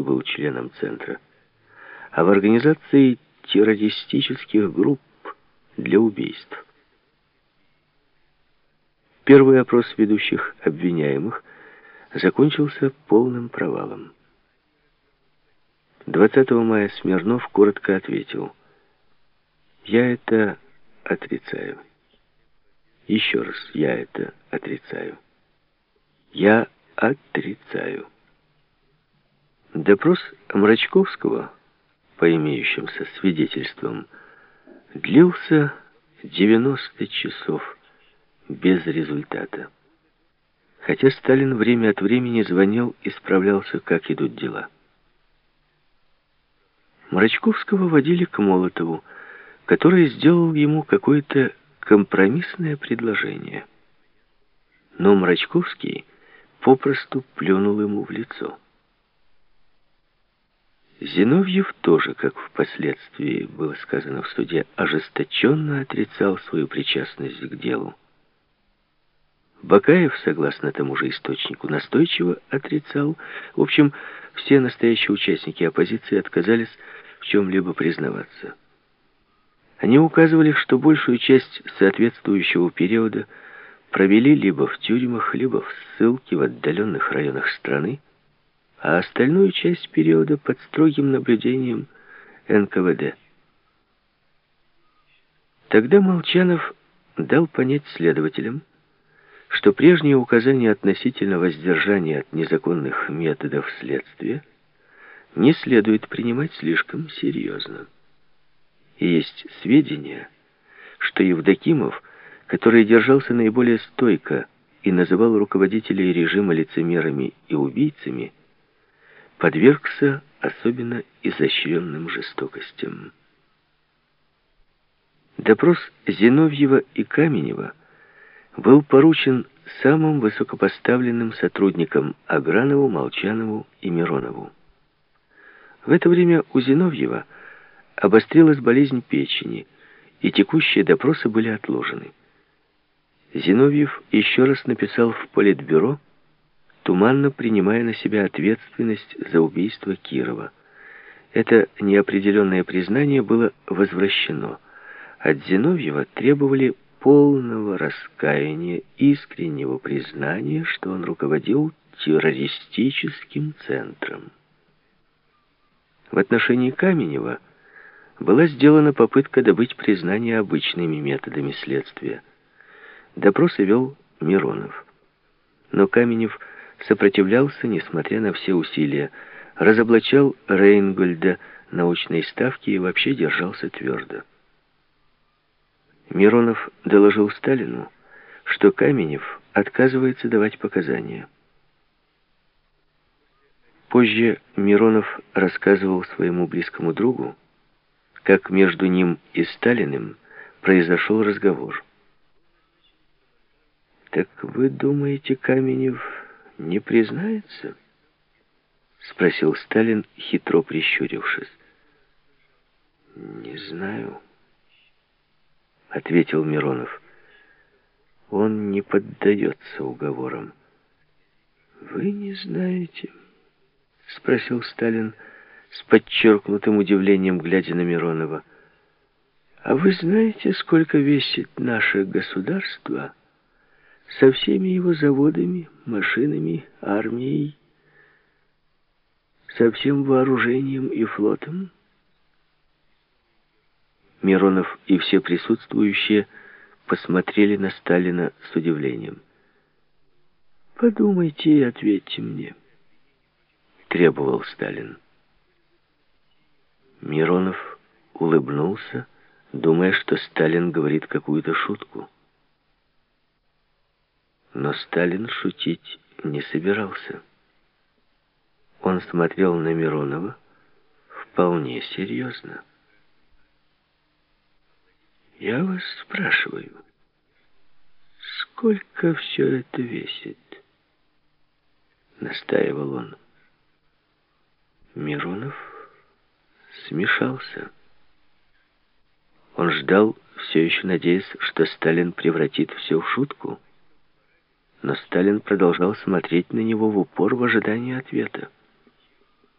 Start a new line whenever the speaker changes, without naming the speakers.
что был членом Центра, а в организации террористических групп для убийств. Первый опрос ведущих обвиняемых закончился полным провалом. 20 мая Смирнов коротко ответил, «Я это отрицаю. Еще раз, я это отрицаю. Я отрицаю». Допрос Мрачковского, по имеющимся свидетельствам, длился 90 часов без результата. Хотя Сталин время от времени звонил и справлялся, как идут дела. Мрачковского водили к Молотову, который сделал ему какое-то компромиссное предложение. Но Мрачковский попросту плюнул ему в лицо. Зиновьев тоже, как впоследствии было сказано в суде, ожесточенно отрицал свою причастность к делу. Бакаев, согласно тому же источнику, настойчиво отрицал. В общем, все настоящие участники оппозиции отказались в чем-либо признаваться. Они указывали, что большую часть соответствующего периода провели либо в тюрьмах, либо в ссылке в отдаленных районах страны, а остальную часть периода под строгим наблюдением НКВД. Тогда Молчанов дал понять следователям, что прежние указания относительно воздержания от незаконных методов следствия не следует принимать слишком серьезно. И есть сведения, что Евдокимов, который держался наиболее стойко и называл руководителей режима лицемерами и убийцами, подвергся особенно изощренным жестокостям. Допрос Зиновьева и Каменева был поручен самым высокопоставленным сотрудникам Агранову, Молчанову и Миронову. В это время у Зиновьева обострилась болезнь печени, и текущие допросы были отложены. Зиновьев еще раз написал в Политбюро, туманно принимая на себя ответственность за убийство Кирова. Это неопределенное признание было возвращено. От Зиновьева требовали полного раскаяния, искреннего признания, что он руководил террористическим центром. В отношении Каменева была сделана попытка добыть признание обычными методами следствия. Допросы вел Миронов. Но Каменев сопротивлялся, несмотря на все усилия, разоблачал Рейнгольда научной ставки и вообще держался твердо. Миронов доложил Сталину, что Каменев отказывается давать показания. Позже Миронов рассказывал своему близкому другу, как между ним и Сталиным произошел разговор. «Так вы думаете, Каменев не признается?» — спросил Сталин, хитро прищурившись. «Не знаю» ответил Миронов. Он не поддается уговорам. Вы не знаете? Спросил Сталин с подчеркнутым удивлением, глядя на Миронова. А вы знаете, сколько весит наше государство со всеми его заводами, машинами, армией, со всем вооружением и флотом? Миронов и все присутствующие посмотрели на Сталина с удивлением. «Подумайте и ответьте мне», — требовал Сталин. Миронов улыбнулся, думая, что Сталин говорит какую-то шутку. Но Сталин шутить не собирался. Он смотрел на Миронова вполне серьезно. Я вас спрашиваю, сколько все это весит? Настаивал он. Миронов смешался. Он ждал, все еще надеясь, что Сталин превратит все в шутку. Но Сталин продолжал смотреть на него в упор в ожидании ответа.